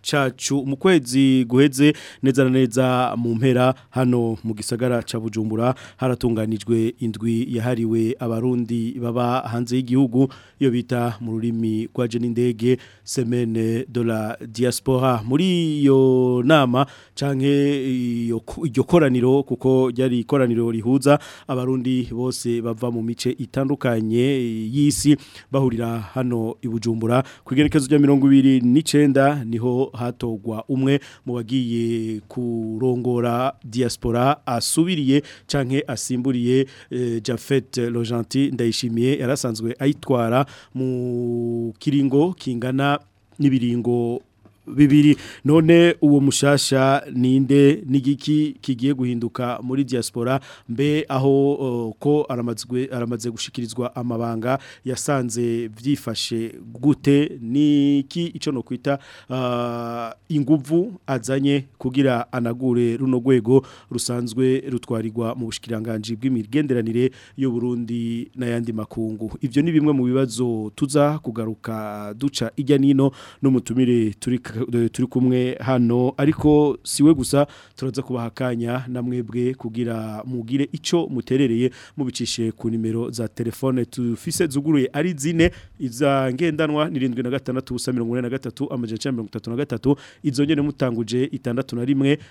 cacu mu kwezi guheze neza neza mu mpera hano mu gisagara ca Bujumbura haratunganijwe indwi yahariwe abarundi baba hanze y'igihugu iyo bita mu rurimi rwaje n'indege semaine de la diaspora muri iyo nama canke iryo koraniro kuko ryari ikoraniro rihuza abarundi bose bava mu mice itandukanye y'isi bahurira hano i Bujumbura ku igenekezo rya 29 niho hatogwa umwe mu bagiye kurongora diaspora asubiriye canke asimburiye eh, Jafet Lojanti ndayishimiye yarasanzwe ayitwara mu kiringo kingana n'ibiringo bibiri none uwo mushasha ninde n'igiki kigiye guhinduka muri diaspora mbe aho ko aramaze gushikirizwa amabanga yasanze byifashe gute niki icyo no kwita inguvu azanye kugira anagure runo rwego rusanzwe rutwarirwa mu bushikiranganji bw'imigenderanire y'uburundi n'ayandi makungu ibyo ni bimwe mu bibazo tuza kugaruka duca ijya nino n'umutumire turi turi kumwe hano ariko siwe gusa turaza kubaha akanya na mwebwe kugira mugire icyo muterereye mubicishe ku nimero za telefone tufise zuguruye ari zine iza ngendanwa nirindwi na gatandatu ubusa mirongo ine na gatatu amajana icyenda mirongo itatu na gatatu izo nyine mutanguje itandatu na rimwe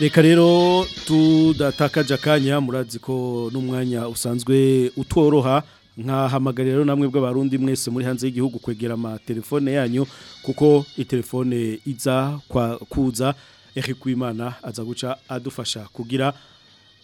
reka rero tudatakaje akanya murazi ko n'umwanya usanzwe utoroha nkahamagarira namwe bw'abarundi mwese muri hanze y'igihugu kwegera amatelefone yanyu kuko itelefone iza kwa kuza Kwimana aza guca adufasha kugira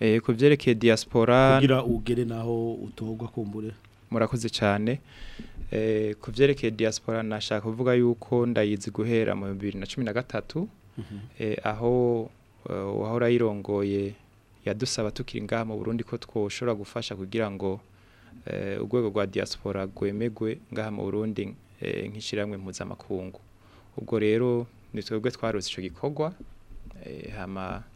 eh ku byerekeye diaspora kugira ugere naho utogwa kumbure murakoze cyane ku byerekeye diaspora nashaka kuvuga yuko ndayizi guhera mu bibiri na cumi na gatatu mhm. aho Eh, uwahora yirongoye yadusaba tukiri ngaha mu burundi ko twoshobora gufasha kugira ngo eh, urwego rwa diaspora rwemegwe ngaha mu burundi eh, nk'ishyirahamwe mpuzamakungu ubwo rero ni twebwe twarose icyo gikorwa hama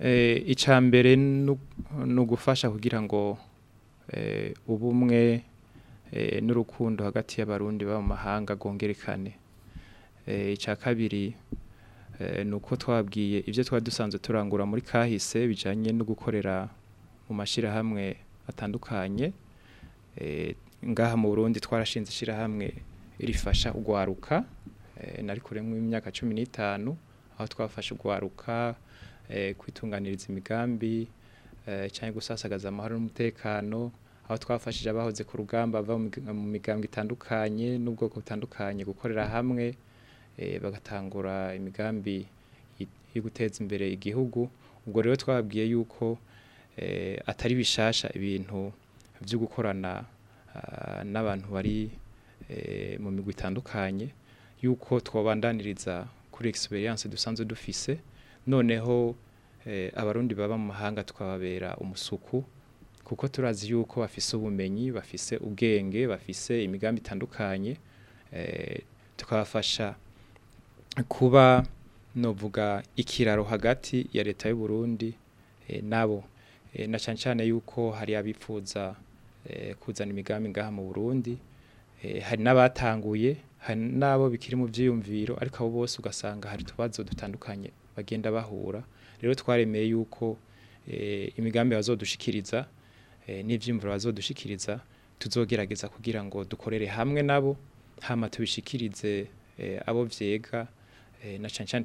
eh, icya mbere ni ugufasha kugira ngo eh, ubumwe eh, n'urukundo hagati y'abarundi ba mu mahanga rwongerekane icya kabiri ni uko twabwiye ibyo twadusanze turangura muri kahise bijyanye no gukorera mu mashyirahamwe atandukanye ngaha mu burundi twarashinze ishyirahamwe rifasha ugwaruka eh, nari kuremwo imyaka cumi n'itanu aho twafashe ugwaruka eh, kwitunganiriza imigambi eh, cyangwa gusasagaza amahoro n'umutekano aho twafashije abahoze ku rugamba bava mu migambi itandukanye n'ubwoko butandukanye gukorera hamwe bagatangura imigambi yo guteza imbere igihugu ubwo rero twababwiye yuko atari bishasha ibintu byo gukorana Eh, n'abantu bari eh, mu migwi itandukanye yuko twabandaniriza kuri egisperiyanse dusanzwe dufise noneho eh, abarundi baba mu mahanga twababera umusuku kuko turazi yuko bafise ubumenyi bafise ubwenge bafise imigambi itandukanye tukabafasha kuba novuga ikiraro hagati ya leta y’u Burundi nabo na cyane cyane yuko hari abifuza Eh, kuzana imigambi ngaha mu burundi eh, hari n'abatanguye hari n'abo bikiri mu byiyumviro ariko abo bose ugasanga hari tubazo dutandukanye bagenda bahura rero twaremeye yuko eh, imigambi bazodushikiriza n'ibyiyumviro bazodushikiriza tuzogerageza kugira ngo dukorere hamwe nabo hama tubishikirize abo byega na cyane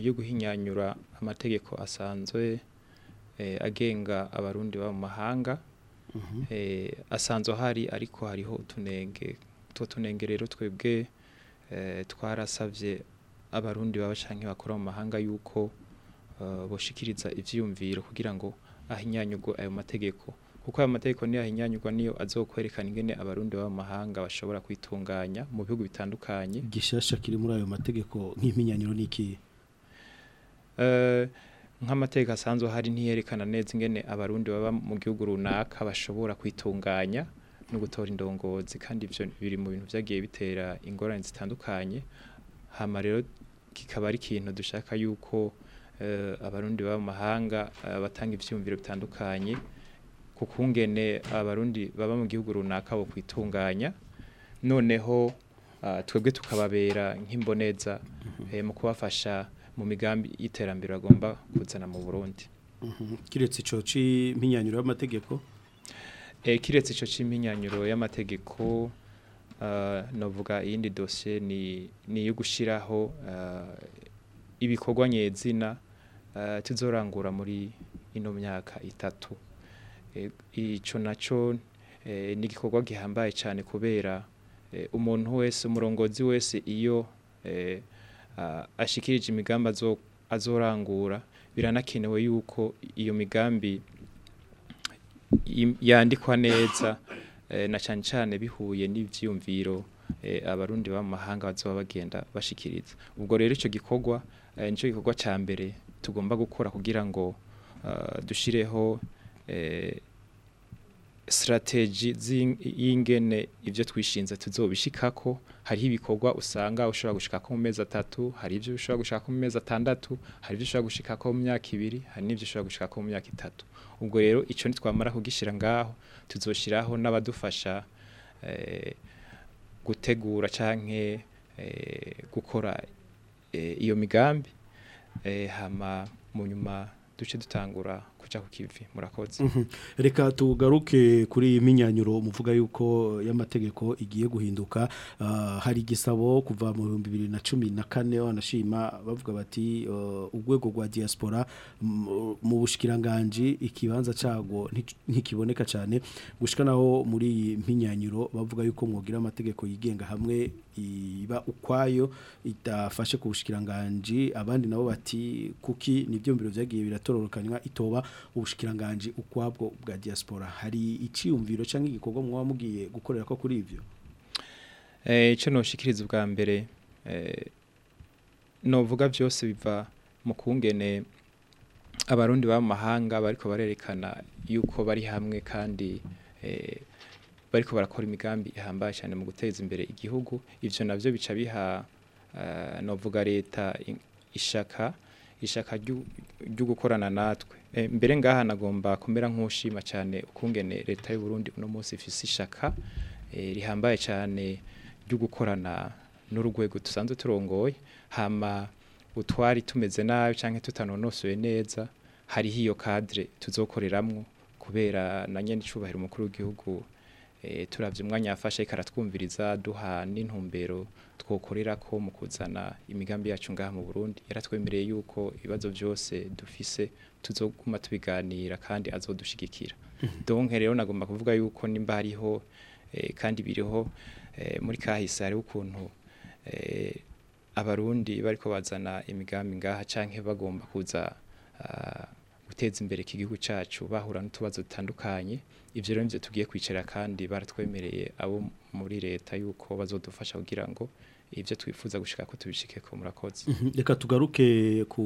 yo guhinyanyura amategeko asanzwe Eh, agenga abarundi baba mu mahanga mhm. eh, asanzwe hari ariko hariho utunenge utwo tunenge rero twebwe eh, twarasabye abarundi baba cyangwa bakora mu mahanga yuko boshikiriza ibyiyumviro kugira ngo ahinyanyurwe ayo mategeko kuko ayo mategeko niyo ahinyanyurwa niyo azokwerekana ingene abarundi baba mahanga bashobora kwitunganya mu bihugu bitandukanye gishasha kiri muri ayo mategeko nk'iminyanyiro n'ikihe nk'amateka asanzwe hari ntiyerekana neza ingene abarundi baba mu gihugu runaka bashobora kwitunganya no gutora indongozi kandi ibyo biri mu bintu byagiye bitera ingorane zitandukanye hama rero kikaba ari ikintu dushaka yuko eh, abarundi baba mu mahanga eh, batanga ibyiyumviro bitandukanye ku kungene abarundi baba mu gihugu runaka bo kwitunganya noneho ah, twebwe tukababera nk'imboneza mm-hmm. eh, mu kubafasha mu migambi y'iterambere bagomba kuzana mu burundi mhm. kiretse icyo cy'impinyanyuro y'amategeko eh, kiretse icyo cy'impinyanyuro y'amategeko eh, navuga iyindi dosiye ni yo gushyiraho eh, ibikorwa nyezina tuzorangura muri ino myaka itatu icyo nacyo ni igikorwa gihambaye cyane kubera umuntu wese umurongozi wese iyo ashikirije imigambi azorangura biranakenewe yuko iyo migambi yandikwa neza e, na cyane cyane bihuye n'ibyiyumviro e, abarundi b'amahanga bazoba bagenda bashikiriza ubwo rero icyo gikorwa e, nicyo gikorwa cya mbere tugomba gukora kugira ngo dushyireho sitarateji y'ingene ibyo twishinze tuzobishikako hari ibikorwa usanga ushobora gushika ko mu mezi atatu hari ibyo ushobora gushikako mu mezi atandatu hari ibyo ushobora ko mu myaka ibiri hari n'ibyo ushobora gushikako mu myaka itatu ubwo rero icyo ntitwamara kugishira ngaho tuzoshiraho n'abadufasha eh, gutegura canke eh, gukora eh, iyo migambi hama mu nyuma duce dutangura kuca ku kivi murakoze mhm. reka tugaruke kuri iyi muvuga yuko y'amategeko igiye guhinduka ah, hari igisabo kuva mu bihumbi bibiri na cumi na kane wanashima bavuga bati oh, urwego rwa diaspora mu bushikiranganji ikibanza cyago ntikiboneka cyane gushika naho muri iyi bavuga yuko mwogira amategeko yigenga hamwe iba ukwayo itafashe ku bushikiranganji abandi nabo bati kuki nibyo mbiro byagiye biratororokanywa itoba ubushikiranganji ukwabwo bwa diaspora hari icyiyumviro cyangwa igikorwa mwaba mugiye gukorera ko kuri ivyo eh cyo noshikiriza bwa mbere eh novuga byose biva mu kungene abarundi b'amahanga bariko barerekana yuko bari hamwe kandi eh bariko barakora imigambi ihambaye cyane mu guteza imbere igihugu ivyo navyo bica biha uh, novuga leta ishaka ishaka ryo gukorana natwe eh, mbere ngaha nagomba kumera nk'ushima cyane ukungene leta y'u Burundi uno munsi ifise ishaka eh, rihambaye cyane ryo gukorana n'urwego dusanzwe turongoye hama utwari tumeze nabi cyangwa tutanonosoye neza hariho iyo kadire tuzokoreramwo kubera na nyene icubahiro umukuru w'igihugu Eh, turabye umwanya yafashe karatwumviriza duha n'intumbero twokorera ko mu kuzana imigambi yacu ngaha mu Burundi yaratwemereye yuko ibibazo byose dufise tuzoguma tubiganira kandi azodushigikira mhm. donke rero nagomba kuvuga yuko nimba hariho eh, kandi biriho eh, muri kahise hariho ukuntu abarundi bariko bazana imigambi ngaha canke bagomba kuza ah, guteza imbere iki gihugu cyacu bahura n'utubazo dutandukanye ibyo rero nibyo tugiye kwicara kandi baratwemereye abo muri leta yuko bazodufasha kugira ngo ibyo twifuza gushaka ko tubishike ko murakoze mhm. reka tugaruke ku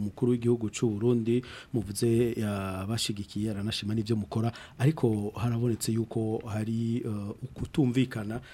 mukuru w'igihugu cy'u Burundi muvuze yabashigikiye aranashima n'ibyo mukora ariko harabonetse yuko hari uh, ukutumvikana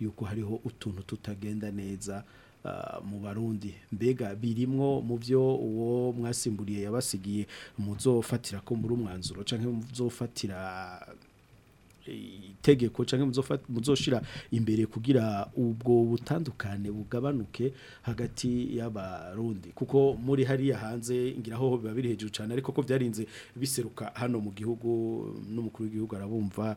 yuko hariho utuntu tutagenda neza ah, mu barundi mbega birimwo mu byo uwo mwasimburiye yabasigiye muzofatira ko muri umwanzuro cyangwa muzofatira itegeko cyangwa muzoshira imbere kugira ubwo butandukane bugabanuke hagati y'abarundi kuko muri hariya hanze ngiraho biba biri cyane ariko ko byarinze biseruka hano mu gihugu n'umukuru w'igihugu arabumva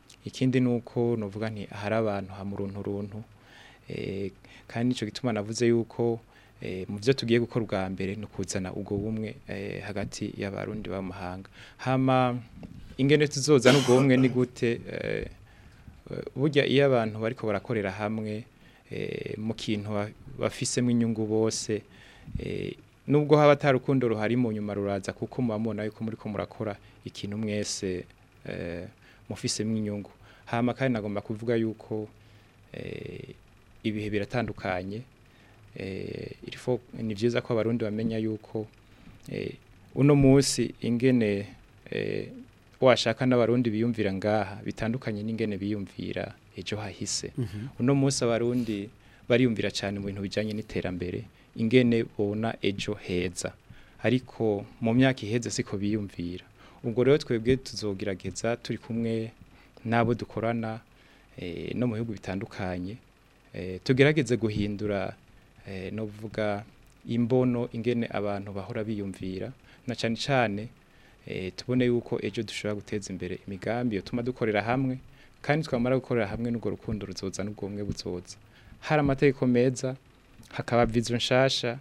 ikindi ni uko nuvuga nti hari abantu hamuruntu runtu eh, kandi nicyo gituma navuze yuko mu byo tugiye gukora ubwa mbere ni ukuzana ubwo bumwe hagati y'abarundi b'amahanga hama ingene tuzoza n'ubwo bumwe ni gute burya iyo abantu bariko barakorera hamwe mu kintu bafisemwo inyungu bose nubwo haba atari urukundo ruhari mu nyuma ruraza kuko muba yuko muri ko murakora ikintu mwese eh, mufisemo inyungu hano kandi nagomba kuvuga yuko eh, ibihe biratandukanye eh, ni byiza ko abarundi bamenya yuko uno munsi ingene washaka n'abarundi biyumvira ngaha bitandukanye n'ingene biyumvira ejo hahise mhm. uno munsi abarundi bariyumvira cyane mu bintu bijyanye n'iterambere ingene bona ejo heza ariko mu myaka iheze siko biyumvira ubwo rero twebwe tuzogerageza turi kumwe n'abo dukorana eh, no mu bihugu bitandukanye eh, tugerageze guhindura eh, no kuvuga imbono ingene abantu bahora biyumvira na cyane cyane tubone yuko ejo dushobora guteza imbere imigambi yatuma dukorera hamwe kandi twamara gukorera hamwe n'urwo rukundo ruzoza n'ubwumwe buzoza hari amategeko meza hakaba vision nshasha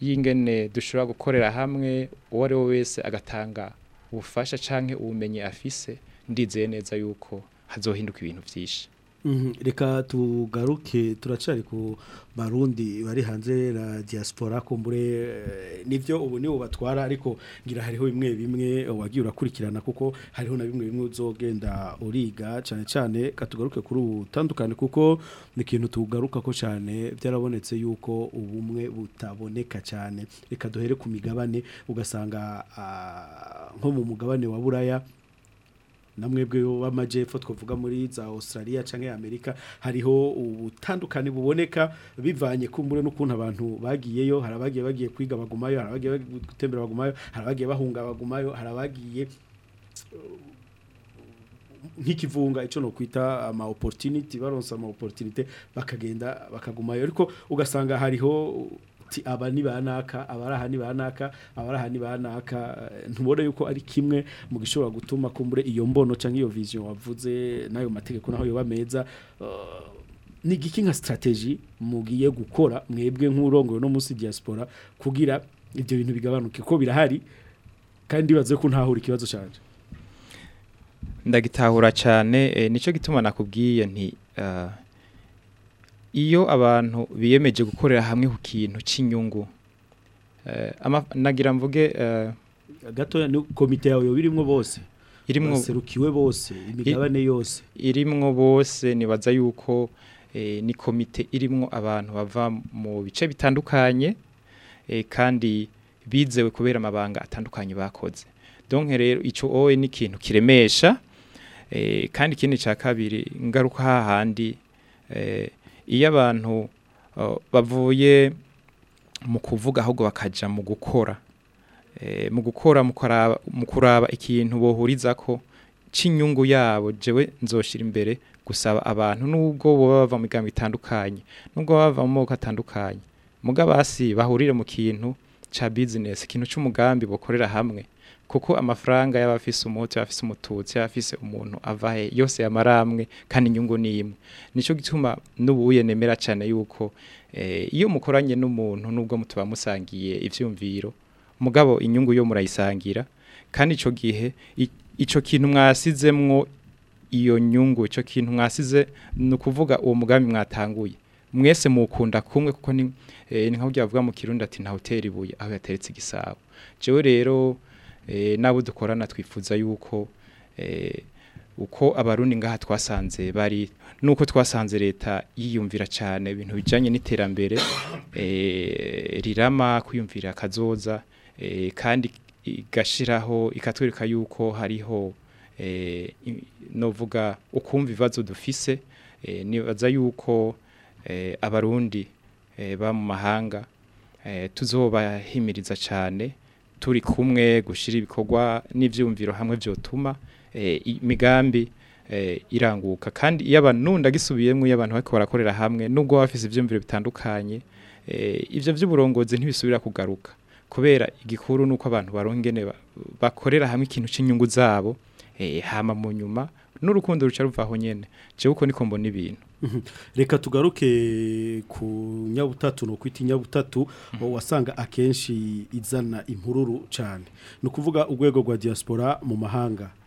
y'ingene dushobora gukorera hamwe uwo ari wese agatanga ubufasha canke ubumenyi afise ndizeye neza yuko hazohinduka ibintu byinshi Mhm. reka tugaruke turacari ku barundi bari hanze la diaspora kumbure eh, nibyo ubu ni ubatwara ariko ngira hariho imwe bimwe wagiye urakurikirana kuko hariho na bimwe bimwe uzogenda uriga cyane cyane katugaruke kuri ubutandukane kuko ni ikintu tugaruka ko cyane byarabonetse yuko ubumwe butaboneka cyane reka duhere ku migabane ugasanga ah, nko mu mugabane wa buraya namwebwe b'amajyepfo twavuga muri za Australia cyangwa Amerika hariho ubutandukane buboneka bivanye kumbure n'ukuntu abantu bagiyeyo hari abagiye bagiye kwiga bagumayo hari gutembera bagumayo hari abagiye bahunga bagumayo hari abagiye uh, nk'ikivunga icyo no kwita ama opportunity baronsa ama opportunity bakagenda bakagumayo ariko ugasanga hariho ati aba ni banaka abari ni banaka abari aha ni banaka ntubona yuko ari kimwe mu gishobora gutuma kumbure iyo mbono cyangwa iyo vision wavuze n'ayo mategeko naho yoba meza ni giki nka strategy mugiye gukora mwebwe nk'urongoye no munsi diaspora kugira ibyo bintu bigabanuke ko birahari kandi bibaze ko ntahura ikibazo cyanje ndagitahura cyane eh, nicyo gituma nakubwiye nti ah, iyo abantu biyemeje gukorera hamwe ku kintu cy'inyungu eh, nagira mvuge eh, gato ni komite yawe birimo bose irimwo serukiwe bose imigabane yose irimwo bose nibaza yuko eh, ni komite irimo abantu bava mu bice bitandukanye kandi bizewe kubera amabanga atandukanye bakoze donke rero icyo wowe ni ikintu kiremesha kandi ikindi cya kabiri ngaruka hahandi iyo abantu uh, bavuye mu kuvuga ahubwo bakajya eh, mu gukora mu gukora mu kuraba ikintu bohuriza ko cy'inyungu yabo jewe nzoshira imbere gusaba abantu nubwo baba bava mu migambi itandukanye nubwo bava mu moko atandukanye muga basi bahurire mu kintu ca business ikintu cy'umugambi bakorera hamwe kuko amafaranga y'abafise umuti afise umututsi afise umuntu avahe yose yamaramwe kandi inyungu ni imwe nico gituma n'ubuye nemera cyane yuko eh, iyo mukoranye n'umuntu nubwo mutuba musangiye ivyumviro mugabo inyungu yo murayisangira kandi ico gihe ico kintu mwasizemwo iyo nyungu ico kintu mwasize ni ukuvuga uwo mugambi mwatanguye mwese mukunda kumwe kuko eh, ni nka burya bavuga mu kirundi ati nta hoteli ibuye aho yateretse igisabo jewe rero Eh, n'abo dukorana twifuza yuko eh, uko abarundi ngaha twasanze bari nuko twasanze leta yiyumvira cyane ibintu bijyanye n'iterambere eh, rirama kwiyumvira akazoza kandi igashyiraho ikatwereka yuko hariho novuga ukumva ibibazo dufise nibaza yuko abarundi ba mu mahanga tuzobahimiriza cyane turi kumwe gushyira ibikorwa n'ibyumviro hamwe byotuma eh, imigambi eh, iranguka kandi iyo abantu ndagisubiyemo iyo abantu bariko barakorera hamwe nubwo bafise ivyumviro bitandukanye eh, ivyo vy'uburongozi ntibisubira kugaruka kubera igikuru nuko abantu barongene bakorera hamwe ikintu cy'inyungu zabo hama mu nyuma n'urukundo ruca ruvaho nyene je uko niko mbona ibintu Mhm. reka tugaruke ku nyabutatu ni ukwita inyabutatu mhm. wasanga akenshi izana impururu cyane ni ukuvuga urwego rwa diaspora mu mahanga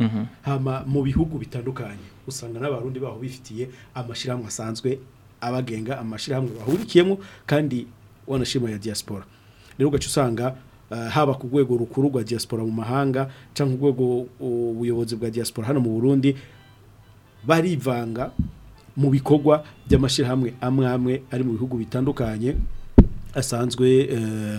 mhm. hama mu bihugu bitandukanye usanga n'abarundi baho bifitiye amashyirahamwe asanzwe abagenga amashyirahamwe bahurikiyemo kandi wanashima ya diaspora rero ugaca usanga eh, haba ku rwego rukuru rwa diaspora mu mahanga cyangwa urwego ubuyobozi bwa diaspora hano mu burundi barivanga mu bikorwa by'amashyirahamwe amwe amwe ari mu bihugu bitandukanye asanzwe eh,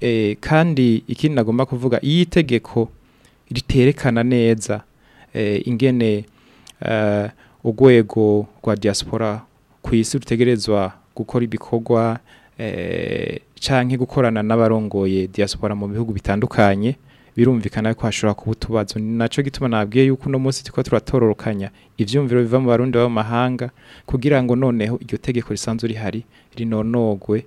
eh, kandi ikindi nagomba kuvuga iyi tegeko riterekana neza eh, ingene eh, urwego rwa diaspora ku isi rutegerezwa gukora ibikorwa eh, cyangwa gukorana n'abarongoye diaspora mu bihugu bitandukanye birumvikana ko hashobora kuba utubazo ni nacyo gituma nabwiye yuko uno munsi tuba turatororokanya ibyumviro biva mu barundi b'amahanga kugira ngo noneho iryo tegeko risanzwe rihari rinonogwe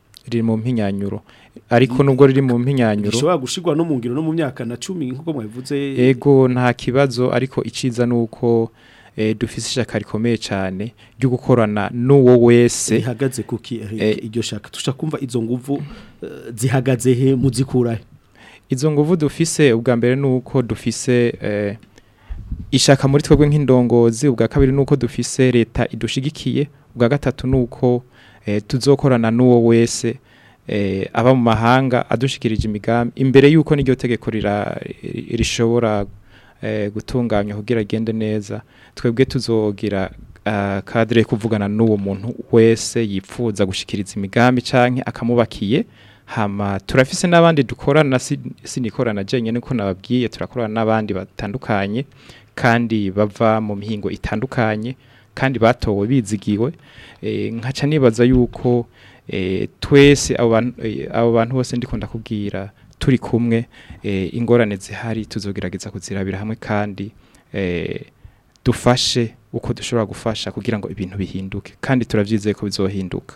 riri mu mpinyanyuro ariko nubwo riri mu mpinyanyuro rishobora gushigwa no mu ngiro no mu myaka na cumi nk'uko mwabivuze yego nta kibazo ariko iciza nuko Eh, dufite ishyaka rikomeye cyane ryo gukorana n'uwo wese rihagaze kuki eh, iryo shaka dushaka kumva izo nguvu eh, zihagaze he muzikura izo nguvu dufise ubwa mbere ni uko dufise ishaka muri twebwe nk'indongozi ubwa kabiri nuko uko dufise leta idushigikiye ubwa gatatu ni uko tuzokorana n'uwo wese aba mu mahanga adushikirije imigambi imbere y'uko n'iryo tegeko rishobora Eh, gutunganya kugira agende neza twebwe tuzogira ah, kadire kuvugana n'uwo muntu wese yifuza gushyikiriza imigambi cyangwa akamubakiye hama turafise n'abandi dukorana sinikorana jenyine niko nababwiye turakorana n'abandi batandukanye kandi bava mu mihingo itandukanye kandi batowe bizigiwe eh, nkaca nibaza yuko eh, twese abo bantu bose ndikunda kubwira turi kumwe eh, ingorane zihari tuzogerageza kuzirabira hamwe kandi eh, dufashe uko dushobora gufasha kugira ngo ibintu bihinduke kandi turabyizeye ko bizohinduka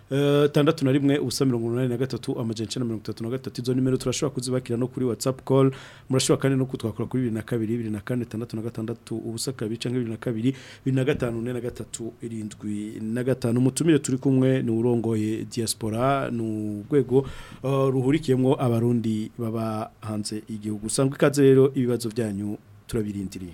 e, tandatu na rimwe ubusa mirongo inani na gatatu amajana icyenda na mirongo itatu na gatatu izo nimero turashobora kuzibakira no kuri WhatsApp call murashobora kandi no kutwakora kuri bibiri na kabiri bibiri na kane tandatu na gatandatu ubusa kabiri cyangwa bibiri na kabiri bibiri na gatanu ne na gatatu irindwi na gatanu umutumire turi kumwe ni urongoye diaspora ni urwego rwego uh, ruhurikiyemo abarundi baba hanze igihugu usanga ikaze rero ibibazo byanyu turabirindiriye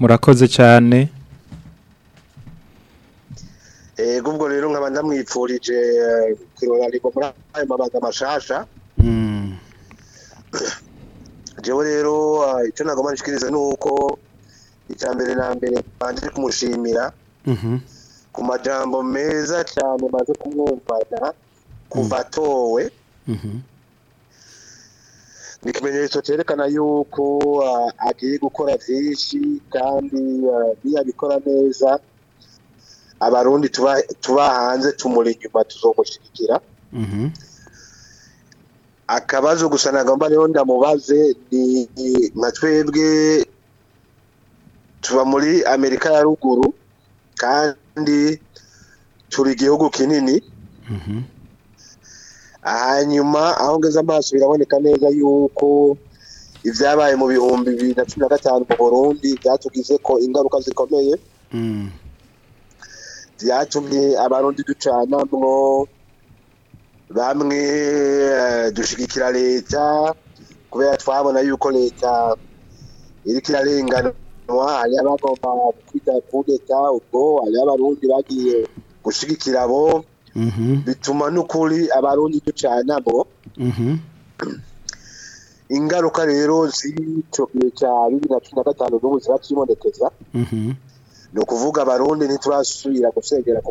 murakoze cyane ego ubwo rero nkaba ndamwipfurije eh, kurora ariko muri ayo mabaga mashasha hmm. jewe rero eh, icyo nagomba nshikiriza ni uko icya mbere na mbere banze kumushimira mhm. ku majambo meza cyane maze kumwumvana kuva hmm. atowe mhm. ni ikimenyetso cyerekana yuko uh, agiye gukora byinshi kandi uh, niyo neza abarundi tuba hanze tumuri inyuma tuzomushyigikira mm-hmm. akabazo gusa nagomba niho ndamubaze ni nka twebwe tuba muri amerika ya ruguru kandi turi igihugu kinini mm-hmm. hanyuma aho ngeze amaso biraboneka neza yuko ibyabaye mu bihumbi bibiri na cumi na gatanu mu burundi byatugize ko ingaruka zikomeye mm. byatumye abarundi ducanamwo bamwe eh, dushigikira leta kubera twabona yuko leta iriko irarenganwa hariho abagomba kwiga kudeta ubwo hariho abarundi bagiye gushigikira abo Mm-hmm. bituma n'ukuri abarundi ducana bo mm-hmm. ingaruka rero z'icyo gihe cya bibiri na cumi na gatanu igihugu mm-hmm. kiba abarundi ntiturasubira gusengera ku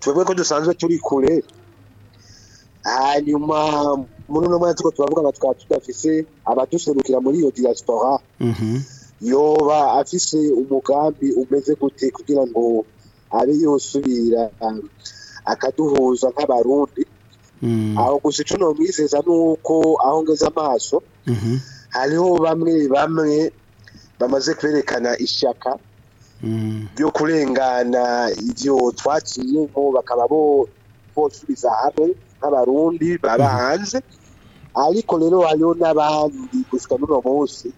twebwe ko dusanzwe turi kure hanyuma muri uno mwanya tuko ngo twaba tudafise abaduserukira muri iyo diaspora mhm. yoba afise umugambi umeze gute kugira ngo abe yosubira akaduhuza nk'abarundi Mm. aho gusa icyo numwizeza ni aho ngeze amaso mm-hmm. hariho bamwe bamwe bamaze kwerekana ishyaka mm. ryo kurengana twaciye ngo bakaba bosubiza hamwe nk'abarundi baba mm-hmm. hanze ariko rero hariho n'abandi gusa n'uno munsi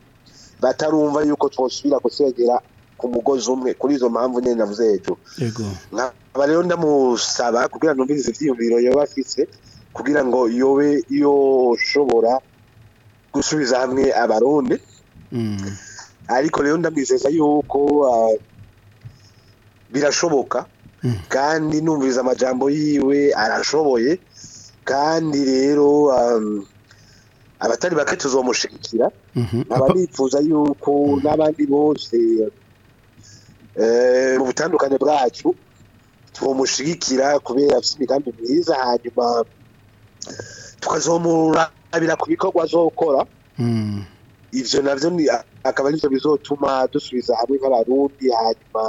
batarumva yuko twasubira gusengera ku mugozi umwe kuri izo mpamvu nyine navuze hejuru nkaba rero ndamusaba kugira ngo numvirize ibyiyumviro yaba afite kugira ngo yobe yoshobora gusubiza hamwe abarundi mm. ariko rero ndamwizeza yuko ah, birashoboka mm. kandi numviriza amajambo yiwe arashoboye kandi rero ah, abatari bake tuzomushigikira mm-hmm. nkaba nifuza yuko mm. n'abandi bose eh, mu butandukane bwacu twomushigikira kubera afite imigambi myiza hanyuma tukazomurabira ku bikorwa azokora hmm. ivyo navyo akaba arivyo bizotuma dusubiza hamwe nk'abarundi hanyuma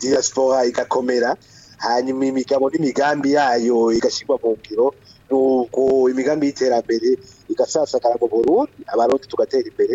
diaspora igakomera hanyuma imigabo n'imigambi yayo igashyirwa mu ngiro nuko imigambi y'iterambere igasasagara mu burundi abarundi tugatera imbere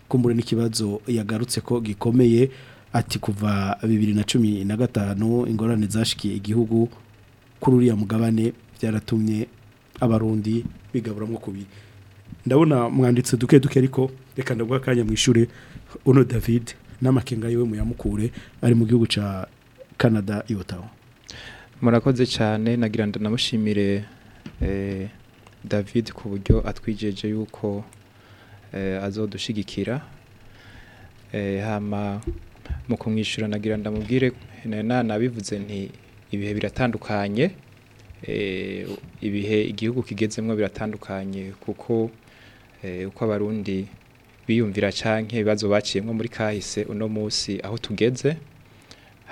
kumbura n'ikibazo yagarutse ko gikomeye ati kuva bibiri na cumi na gatanu ingorane zashikiye igihugu kuri uriya mugabane byaratumye abarundi bigaburamo kubiri ndabona mwanditse duke duke ariko reka ndavuga akanya mwishyure uno david n'amakenga yiwe muyamukure ari mu gihugu cya canada yotaho murakoze cyane nagira ngo namushimire eh, david ku buryo atwijeje yuko eh, azodushigikira eh, hama mu kumwishyura nagira ndamubwire nabivuze nti ibihe biratandukanye ibihe igihugu kigezemo biratandukanye kuko Eh, uko abarundi biyumvira canke ibibazo baciyemo muri kahise uno munsi aho tugeze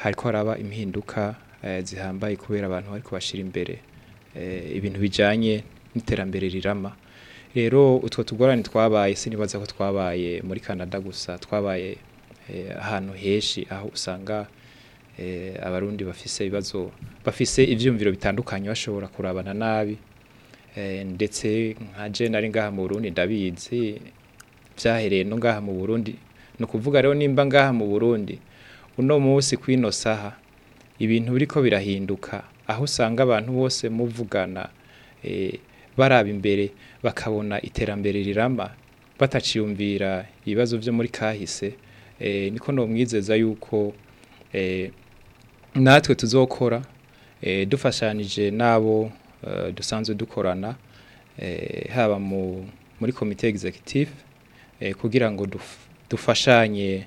hariko haraba impinduka eh, zihambaye kubera abantu bariko bashira imbere eh, ibintu bijanye n'iterambere rirama rero utwo tugorane twabaye sinibaza ko twabaye muri Canada gusa twabaye ahantu heshi aho usanga abarundi bafise ibibazo bafise ivyumviro bitandukanye bashobora kurabana nabi Eh, ndetse nka nari ngaha mu burundi ndabizi byahereye no ngaha mu burundi ni ukuvuga rero nimba ngaha mu burundi uno munsi kw'ino saha ibintu biriko birahinduka aho usanga abantu bose muvugana eh, baraba imbere bakabona iterambere rirama bataciyumvira ibibazo byo muri kahise eh, niko nomwizeza yuko natwe tuzokora dufashanije n'abo Eh, dusanzwe dukorana eh, haba mu muri komite executive eh, kugira ngo dufashanye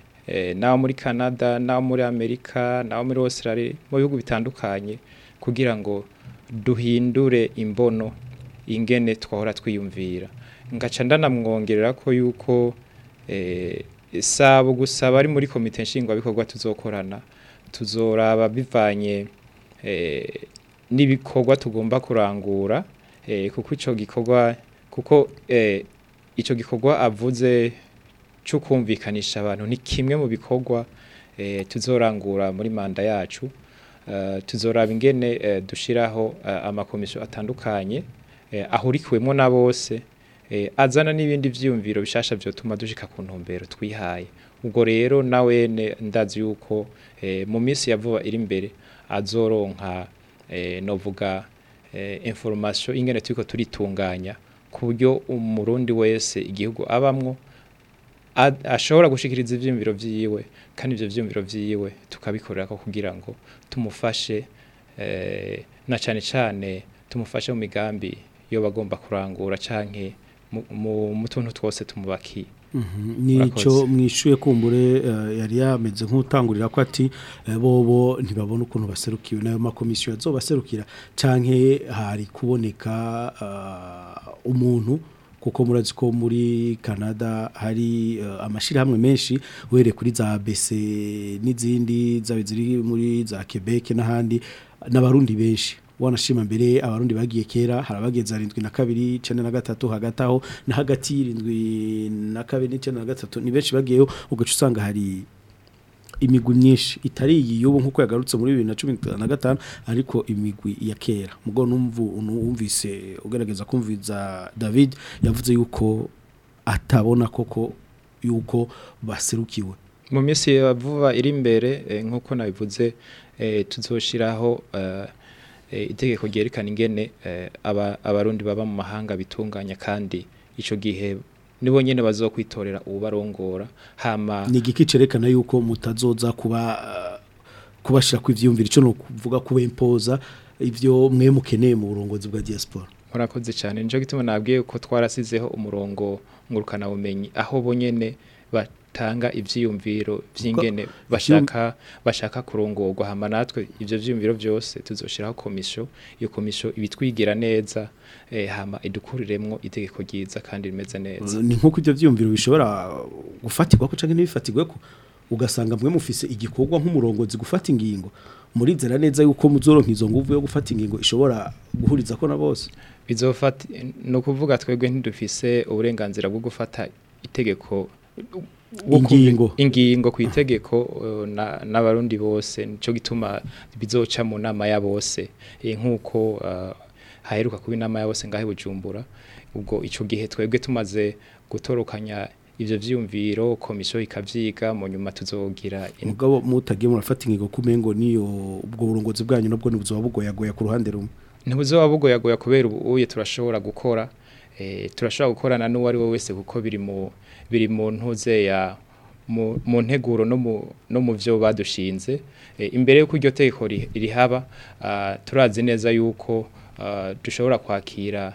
n'abo muri canada na muri amerika n'abo muri australia mu bihugu bitandukanye kugira ngo duhindure imbono ingene twahora twiyumvira ngaca ndanamwongerera ko yuko isabo gusaba ari muri komite bikorwa tuzokorana tuzoraba bivanye n'ibikorwa tugomba kurangura eh, kuko icyo gikorwa kuko eh, icyo gikorwa avuze cyukumvikanisha abantu ni kimwe mu bikorwa eh, tuzorangura muri manda yacu tuzoraba ingene dushyiraho amakomisiyo atandukanye ahurikiwemo na bose azana n'ibindi byumviro bishasha byo byatuma dushyika ku ntumbero twihaye ubwo rero nawe ndazi yuko mu minsi ya vuba iri imbere azoronka Eh, novuga eh, information ingene turiko turitunganya ku buryo umurundi wese igihugu abamwo ashobora gushikiriza ivyumviro vyiwe kandi ivyo vyumviro vyiwe tukabikorera ko kugira ngo tumufashe eh, na cyane cyane tumufashe mu migambi yo bagomba kurangura canke mu tuntu twose tumubakiye Mhm. nicyo mwishyuye kumbure eh, yari yameze nk'utangurira ko ati eh, bobo ntibabona ukuntu baserukiwe nayo makomisiyo yazobaserukira canke hari kuboneka eh, umuntu kuko murazi ko muri canada hari amashyirahamwe menshi were kuri za bese n'izindi zaba ziri muri za Quebec n'ahandi n'abarundi benshi wanashima mbere abarundi bagiye kera harabagenza arindwi na kabiri icenda na gatatu hagati aho na hagati y'irindwi na kabiri n'icenda na gatatu ni benshi bagiyeho ugaca usanga hari imigwi myinshi itari iyi y'ubu nk'uko yagarutse muri bibiri na cumi na gatanu ariko imigwi ya kera mugo numvu numvise ugerageza kumviza david yavuze yuko atabona koko yuko baserukiwe mu minsi ya vuba iri imbere eh, nk'uko nabivuze eh, tuzoshiraho eh, Eh, itegeko ryerekana ingene eh, abarundi baba mu mahanga bitunganya kandi icyo gihe nibo nyine kwitorera ubarongora hama ni igiki cerekana yuko mutazoza kuba eh, kubashira kw'ivyumvira ico no kuvuga impoza ivyo mwe mukeneye mu burongozi bwa diaspora murakoze cyane nico gituma nabwiye ko twarasizeho umurongo ngurukana bumenyi aho bonyene batanga ivyiyumviro vy'ingene bashaka bashaka kurongorwa hama natwe ivyo vyiyumviro vyose tuzoshiraho komisho iyo komisho ibitwigira neza eh, hama idukuriremwo itegeko ryiza kandi rimeze neza ni nk’uko kujya vyiyumviro bishobora gufatirwa ko canke nibifatirwe ko ugasanga mwe mufise igikorwa nk'umurongozi gufata ingingo murizera neza yuko muzoronka izo nguvu yo gufata ingingo ishobora guhuriza ko na bose bizofata no kuvuga twebwe ntidufise uburenganzira bwo gufata itegeko ingingo ingingo ku itegeko eh, n'abarundi bose nico gituma bizoca mu nama ya bose eh, nkuko eh, haheruka kuba inama ya bose ngahe bujumbura ubwo ico gihe twebwe tumaze gutorokanya ivyo vyumviro komisiyo ikavyiga mu nyuma tuzogira mugabo mutagiye murafata ingingo kumengo niyo ubwo burongozi bwanyu nabwo nibuzoba bugoyagoya ku ruhande rumwe ntibuzoba bugoyagoya kubera ubu uye turashobora gukora Eh, turashobora gukorana n'uwo ari we wese kuko biri mu biri mu ntuze ya mu nteguro no mu byo badushinze eh, imbere y'uko iryo tegeko rihaba ah, turazi neza yuko ah, dushobora kwakira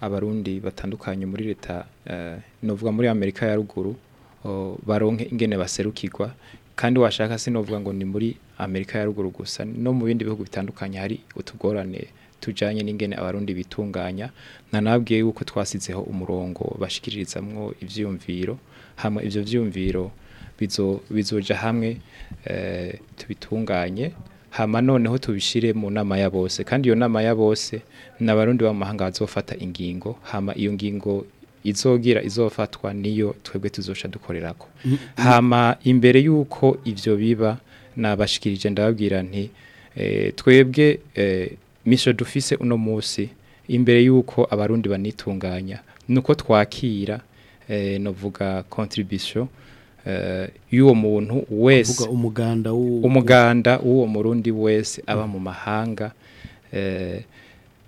abarundi batandukanye muri leta eh, novuga muri amerika ya ruguru baronke ingene baserukirwa kandi washaka sinovuga ngo ni muri Amerika ya ruguru gusa no mu bindi bihugu bitandukanye hari utugorane tujanye n'ingene abarundi bitunganya ntanabwiye yuko twasizeho umurongo bashikiririzamwo ivyumviro hamwe ivyo vyumviro bizo bizoja hamwe eh, tubitunganye hama noneho tubishire mu nama ya bose kandi iyo nama ya bose n'abarundi b'amahanga bazofata ingingo hama iyo ngingo izogira izofatwa niyo twebwe tuzosha dukorerako hama imbere yuko ivyo biba nabashikirije ndababwira nti eh, twebwe eh, mission dufise uno munsi imbere yuko abarundi banitunganya nuko twakira eh, novuga contribution y'uwo muntu wese umuganda umuganda uwo murundi wese aba mu mahanga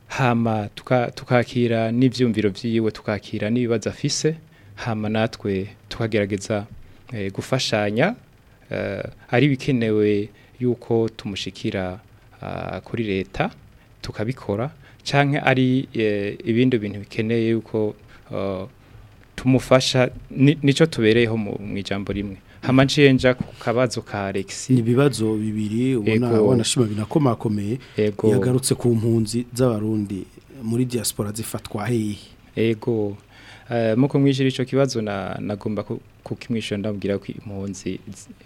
hama tukakira n'ibyumviro byiwe tukakira n'ibibazo afise hama natwe tukagerageza eh, gufashanya eh, ari bikenewe yuko tumushikira ah, kuri leta tukabikora cyangwa ari eh, ibindi bintu bikeneye yuko oh, tumufasha nicyo tubereyeho mu ijambo rimwe hamancenja ku kabazo ka Alex ibibazo bibiri ubona wanashima binakomakomeye yagarutse ku mpunzi z'abarundi muri diaspora zifatwa hehe ego eh, muko mwijira ico kibazo na nagomba kukimwisha ndambwira ko impunzi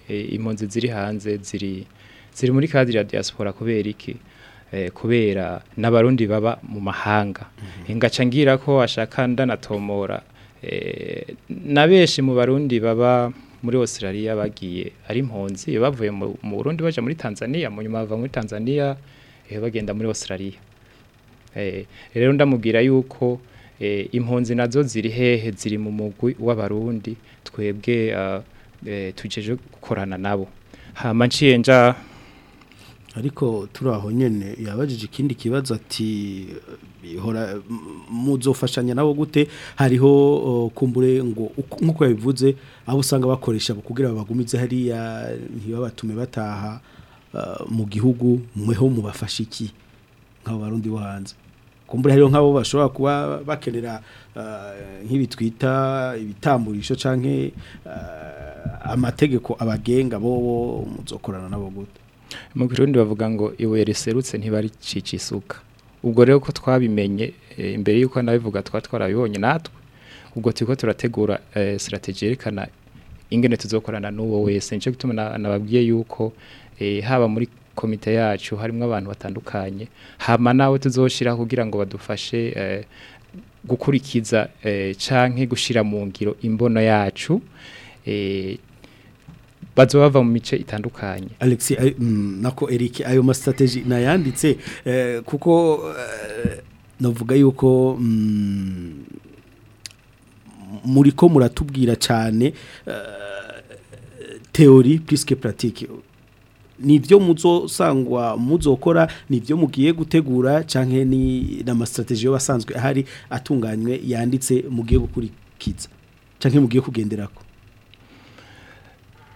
eh, impunzi ziri hanze ziri ziri muri kadiri ya diaspora kubera iki eh, kubera n'abarundi baba mu mahanga mhm. ngaca ngira ko ashaka ndanatomora na benshi mu barundi baba muri Australia bagiye ari impunzi bavuye mu Burundi baje muri Tanzania mu nyuma bava muri Tanzania eh bagenda muri Australia eh rero ndamubwira yuko eh impunzi nazo ziri hehe ziri mu mugwi w'abarundi twebwe eh, eh, tujeje gukorana nabo hama nciye ariko turi aho nyene yabajije ikindi kibazo ati bihora muzofashanya nabo gute hariho kumbure ngo nkuko yabivuze aho usanga bakoresha kugira bagumize hariya ntibabatume bataha mu gihugu mweho mubafasha iki nk'abo barundi bo hanze kumbure hariho nk'abo bashobora kuba bakenera nk’ibitwita twita ibitamburisho cyangwa amategeko abagenga bo muzokorana nabo gute mu Burundi bavuga ngo iwe riserutse ntibaricica isuka ubwo rero ko twabimenye eh, imbere y'uko nabivuga twaba natwe ubwo turi turategura eh, sitarategi yerekana ingene tuzokorana n'uwo wese nicyo gutuma nababwiye yuko eh, haba muri komite yacu harimo abantu batandukanye hama nawe tuzoshyiraho kugira ngo badufashe gukurikiza canke gushira mu ngiro imbono yacu bazo bava mu mice itandukanye Alex mm, nako Eric ayo ma strategy nayanditse eh, kuko eh, navuga yuko mm, muri ko muratubwira cyane eh, teori puisque pratique nibyo muzosangwa muzokora nibyo mugiye gutegura canke ni n'amastrategie basanzwe ahari atunganywe yanditse mugiye gukurikiza canke mugiye kugenderako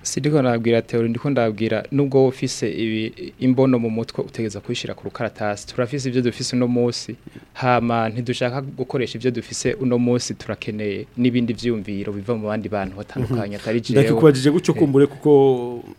Sidiko nabwira teori ndiko ndabwira nubwo ufise ibi imbono mu mutwe utegeza kwishira ku rukaratasi turafise ibyo dufise no munsi hama ntidushaka gukoresha ibyo dufise uno munsi turakeneye nibindi byumviro biva mu bandi bantu batandukanye mhm. atari jewe ndakikubajije gucyo eh. kumbure kuko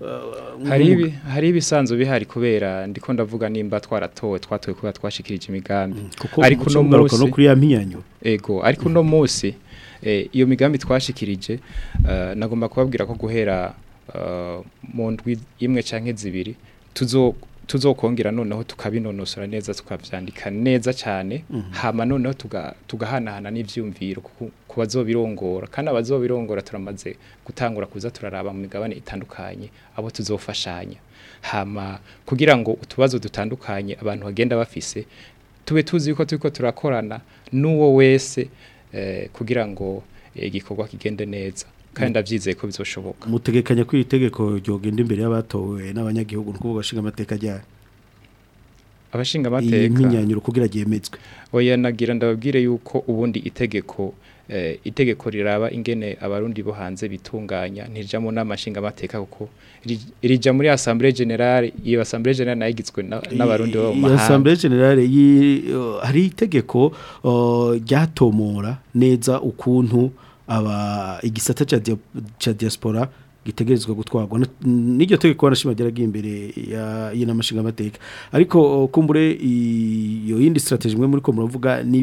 uh, hari ibisanzwe bihari kubera ndiko ndavuga nimba twaratowe twatowe kuba twashikirije imigambi mm, ariko uno munsi no kuri ya mpiyanyo ego ariko uno mm-hmm. munsi eh, iyo migambi twashikirije eh, nagomba kubabwira ko guhera eh, mu ndwi imwe cyangwa zibiri tuzo tuzokongera noneho tukabinonosora neza tukabyandika neza cyane mhm. hama noneho tugahanahana n'ibyumviro ku bazobirongora kandi turamaze gutangura kuza turaraba mu migabane itandukanye abo tuzofashanya hama kugira ngo utubazo dutandukanye abantu bagenda bafise tube tuzi yuko turiko turakorana n'uwo wese eh, kugira ngo eh, igikorwa kigende neza kandi ndabyizeye ko bizoshoboka mutegekanya ko iri tegeko ryogenda imbere y'abatowe n'abanyagihugu ni ukuvuga abashinga amateka ajyanye abashinga amateka iyi kugira ryemetswe oya nagira ndababwire yuko ubundi itegeko eh, itegeko riraba ingene abarundi bo hanze bitunganya ntirijyamo n'amashinga amateka kuko rijya muri asambure generale iyo asambure generale nayo n'abarundi bo mahanga iyo asambure oh, hari itegeko oh, ryatomora neza ukuntu aba igisata cya diaspora gitegerezwa gutwarwa n'iryo tegeko wanashimagiraga imbere y'inamashinga amateka ariko oh, kumbure iyo yindi sitarateji mwe muri ko muravuga ni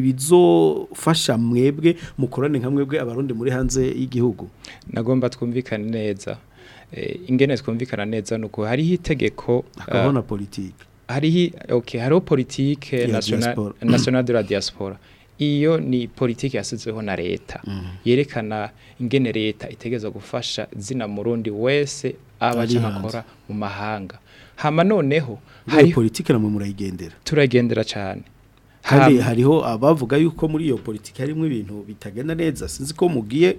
mwebwe mukorane nka mwebwe abarundi muri hanze y'igihugu nagomba twumvikane neza eh, ingene twumvikana neza ni uko hariho itegeko hakabaho eh, na politiki politique politike nasiyonari de la diaspora iyo ni politiki yasizweho na leta mm. yerekana ingene leta itegeza gufasha zina murundi wese abaje bakora mu mahanga hama noneho hari politiki namwe murayigendera turagendera cyane hari hariho abavuga yuko muri iyo politiki harimo ibintu bitagenda neza sinzi ko mugiye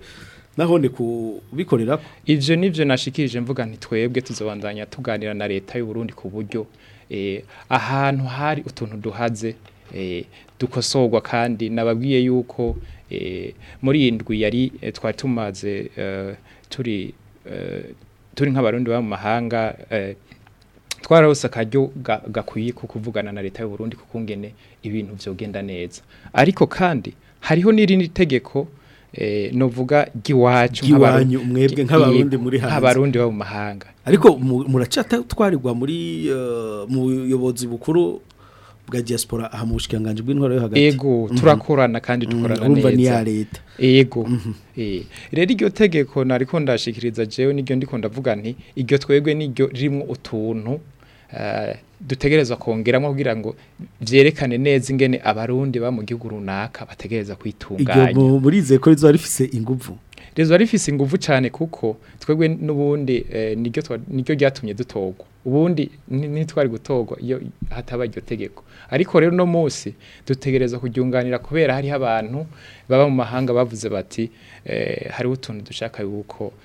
naho nahone kubikorera ivyo nivyo nashikirije mvuga nti twebwe tuzobandanya tuganira na leta y'u Burundi ku buryo eh ahantu hari utuntu duhaze Eh, dukosorwa kandi nababwiye yuko eh, muri iyi yari eh, twatumaze turi turi nk'abarundi baba mu mahanga twararose akaryo gakwiye ku kuvugana na leta y'u Burundi kuko ngene ibintu byogenda neza ariko kandi hariho n'irindi tegeko eh novuga giwacu nk'abanyu mwebwe nk'abarundi muri hanze abarundi bo mu mahanga ariko muracata twarigwa muri mu buyobozi bukuru bwa diaspora aha mu bushikanganje bw'intwaro yo hagati yego mhm. turakorana kandi dukorana mhm. neza ni ya leta yego mhm. eh, rero iryo tegeko nariko ndashikiriza jewe n'iryo ndiko ndavuga nti iryo twebwe n'iryo rimwe utuntu eh, dutegereza kongeramo kugira ngo byerekane neza ingene abarundi ba mu gihugu runaka bategereza kwitunganya muri izi ko rizo rifise inguvu rizuba rifise ingufu cyane kuko twebwe n'ubundi eh, niryo ryatumye dutogwa ubundi ntitwari gutogwa iyo hataba iryo tegeko ariko rero uno munsi dutegereza kuryunganira kubera hariho abantu baba mu mahanga bavuze bati eh, hari utuntu dushaka yuko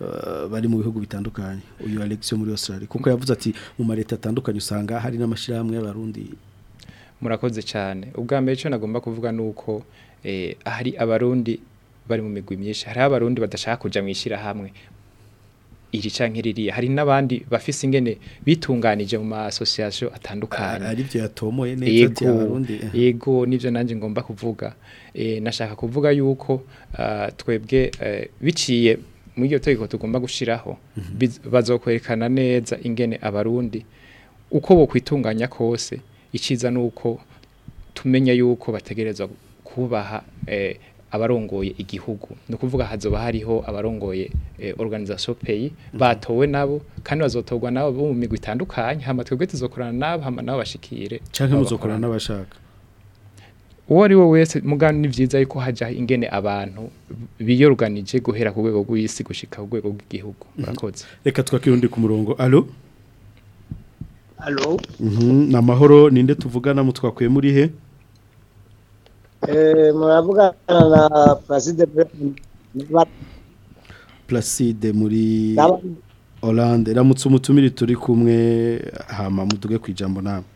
eh, bari mu bihugu bitandukanye uyu Alex muri Australia kuko yavuze ati mu mareta atandukanye usanga hari n'amashirahamwe y'abarundi murakoze cyane ubwa cyo nagomba kuvuga nuko eh hari abarundi bari mu migwi myinshi hari abarundi badashaka kuja mwishira hamwe iri canke ririya hari n'abandi bafise ingene bitunganije mu masosiyasiyo atandukanye ari byo yatomoye neza ati eh. yego nivyo nanje ngomba kuvuga e, nashaka kuvuga yuko uh, twebwe uh, biciye muri iyo tegeko tugomba gushiraho mm -hmm. bazokwerekana neza ingene abarundi uko bo kwitunganya kose iciza nuko tumenya yuko bategerezwa kubaha eh, abarongoye igihugu ni ukuvuga hazoba hariho abarongoye eh, organisation pays batowe nabo kandi bazotorwa nabo bo mu migwi itandukanye hama twebwe tuzokorana nabo hama nabo bashikire canke muzokorana n'abashaka uwo ari we wese mugani ni vyiza yuko haja ingene abantu biyorganije guhera ku rwego rw'isi gushika ku rwego rw'igihugu mhm. murakoze reka twakirundi ku murongo allo allo mhm namahoro ninde tuvugana mutwakuye muri he Eh, muravugana na placide placide muri oranje ramutse umutumire turi kumwe hama muduge ku ijambo nawe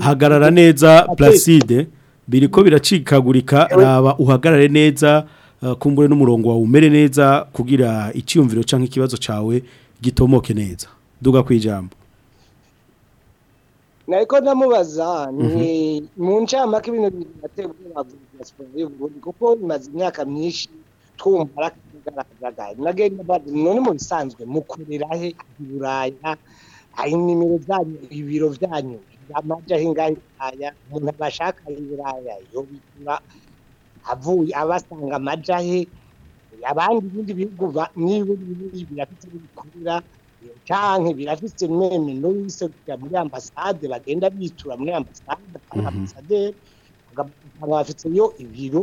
hagarara neza placide biriko biracikagurika raba uhagarare neza eh, kumbure n'umurongo wa umere neza kugira icyumviro cyangwa ikibazo cyawe gitomoke neza duga ku ijambo nariko ndamubaza ni mhm. mu ncamake ibintu birateye kuko bimaze imyaka myinshi twumva kugaragara nagenda none mu bisanzwe mukorera he i buraya nimero zanyu ibiro byanyu amaja hingahe buraya umuntu abashaka i buraya yobitura avuye abasanga amaja he abandi ibindi bihugu niwe birafite bikorera canke birafite meme no bisekura muri ambasade bagenda bitura muri ambasade mhm. ambasaderi bagafite yo ibiro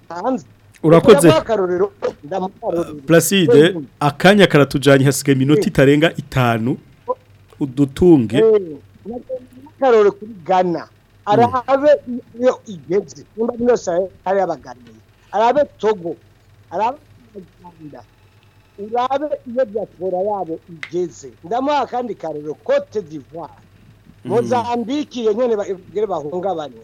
hanze urakoze placide akanya karatujanye hasigaye iminota itarenga itanu udutunge karore kuri gana arabe hmm. iyo igeze nimba byose ari abaganiye arabe togo arabe uganda urabe iyo diaspora yabo igeze ndamuha kandi karore cote d'ivoire hmm. mozambique iyo bagere bahungabanye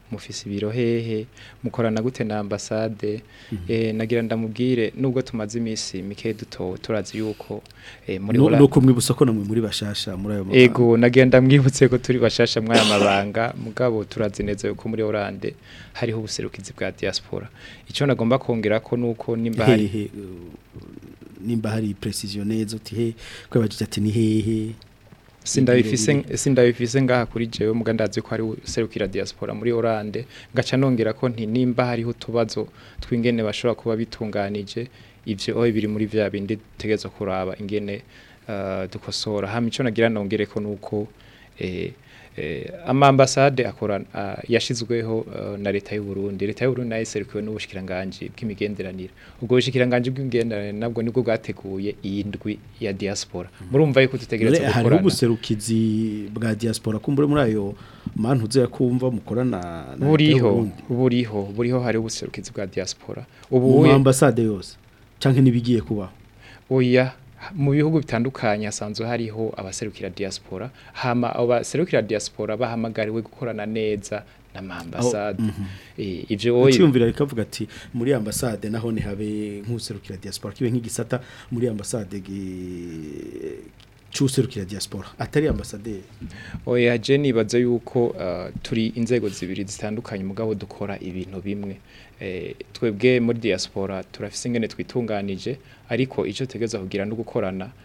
mufise ibiro hehe mukorana gute na ambasade mhm. eh, nagira ndamubwire nubwo tumaze iminsi mike duto turazi yuko eh, muri oranje nuko mwibutsa ko namwe muri bashasha muri ayo mabanga yego nagira ndamwibutse ko turi bashasha mwa aya mabanga mugabo turazi neza yuko muri oranje hariho ubuserukizi bwa diaspora icyo nagomba kongera ko nuko nimba nimba hari puresiziyoneri uti he kwibagije ati ni hehe sindabifise ngaha kuri jewe muga ndazi ko hari serukira diaspora muri Hollande ngaca nongera ko nti nimba hariho utubazo twingene bashobora kuba bitunganije ivyo oye biri muri vya bindi tegeza kuraba ingene uh, dukosora ha mico nagira nongere ko nuko eh Eh, ama Ambassade amambasade ah, yashyizweho eh, na leta y'uburundi leta y'uburundi nayo iserukiwe n'ubushikiranganji bw'imigenderanire ubwo bushikiranganji bw'imigenderanire nabwo nibwo bwateguye iyi ndwi ya diaspora hmm. murumva yuko dutegereza gukorana hariho ubuserukizi bwa diaspora kumbure muri ayo mpamvu yakumva kumva mukorana buriho buriho buriho hariho ubuserukizi bwa diaspora ubu ambasade yose cyangwa n'ibigiye kubaho oya mu bihugu bitandukanye hasanzwe hariho abaserukira diaspora hama abo baserukira diaspora bahamagariwe gukorana neza n'amambasade oh, mm -hmm. ivyo cyumvira rikavuga ati muri ambassade naho ni habe nk'userukira diaspora kibe nk'igisata muri ambassade gi cy'userukira diaspora atari ambassadeur oya je nibaza yuko uh, turi inzego zibiri zitandukanye mugabo dukora ibintu bimwe Eh, twebwe muri diaspora turafise ingene twitunganije ariko icyo tegeza kugira no gukorana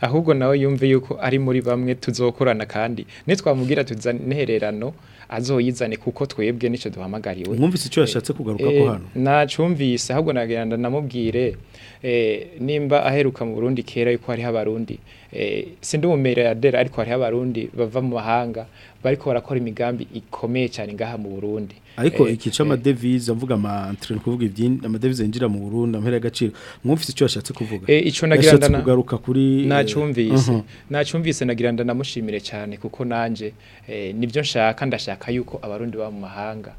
ahubwo nawe yumve yuko ari muri bamwe tuzokorana kandi nitwamugira tuzanehererano azoyizane kuko twebwe nicyo duhamagariwe mwumvise icyo yashatse kugarukaho eh, hano ntacyumvise ahubwo nagenda namubwire eh, nimba aheruka mu burundi kera yuko hariho habarundi. Eh, sindi umumeradera ariko hariho abarundi bava mu mahanga bariko barakora imigambi ikomeye cyane ngaha mu Burundi ariko eh, ikica amadevize eh. avuga ama kuvuga ibyinda amadevize yinjira mu Burundi ampera gaciro mwumvise icyo yashatse kuvuga eh ico nagirandana kugaruka kuri nacyumvise nacyumvise nagirandana mushimire cyane kuko nanje nibyo nshaka ndashaka yuko abarundi ba mu mahanga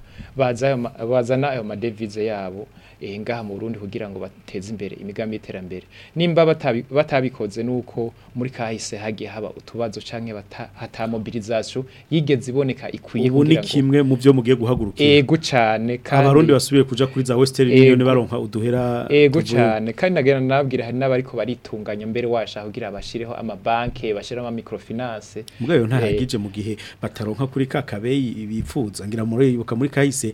bazana ayo madevize yabo Eh, ngaha mu Burundi kugira ngo bateze imbere imigambi y'iterambere nimba batabikoze nuko muri kahise hagiye haba utubazo canke hatamobilisation yigeze iboneka ikwiye ubu ni kimwe mu byo mugiye guhagurukira ego cyane kandi abarundi basubiye kuja kuri za Western Union baronka uduhera ego cyane kandi nagera nababwira hari n'abariko baritunganya mbere washaka kugira bashireho amabanke bashiraho ama microfinance mugayo ntahagije eh, mu gihe bataronka kuri kakabeyi bipfuza ngira muri muri kahise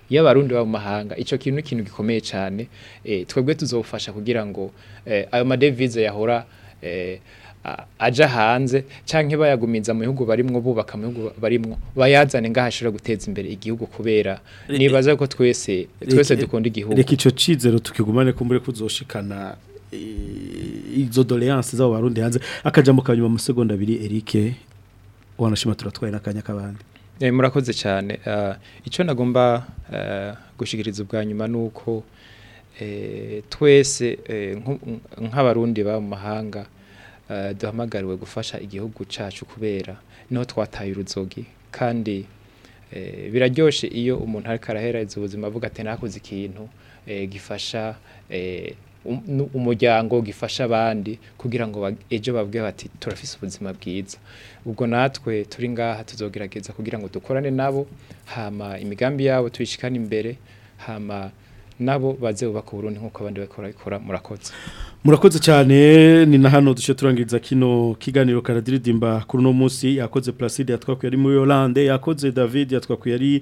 iyo abarundi ba mu mahanga icyo kintu ni ikintu gikomeye cyane eh, twebwe tuzofasha kugira ngo eh, ayo madevize yahora aja hanze canke bayagumiza mu bihugu barimwo bubaka mu bihugu barimwo bayazane ngahashira guteza imbere igihugu kubera nibaza ko twese twese dukunda igihugu reka ico cizero tukigumane kumbure kuzoshikana izo doléances zabo barundi hanze akajambo kanyuma mu segonda abiri Eric wanashima turatwaye nakanya kabandi eh murakoze cyane ah, ico nagomba uh, gushikiriza ubwa nyuma nuko eh twese eh, nk'abarundi ba mu mahanga Eh, duhamagariwe gufasha igihugu cacu kubera niho twataye uruzogi kandi eh, biraryoshye iyo umuntu ariko arahereza ubuzima avuga ati “Nakoze ikintu eh, gifasha um, umuryango gifasha abandi kugira ngo ejo babwiye bati turafise ubuzima bwiza ubwo natwe turi ngaha tuzogerageza kugira ngo dukorane nabo hama imigambi yabo tuyishikane imbere hama nabo baze bubaka Burundi nkuko abandi bakora murakoze murakoze cyane ni na hano duce turangiza kino kiganiro karadiridimba kuri uno munsi yakoze Placide yatwakuye yari muri Hollande yakoze David yatwakuye yari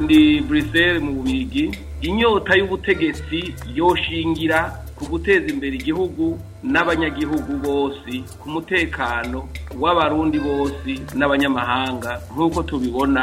ndi buriseri mu bigi inyota y'ubutegetsi yoshingira ku guteza imbere igihugu n'abanyagihugu bose ku mutekano w'abarundi bose n'abanyamahanga nk'uko tubibona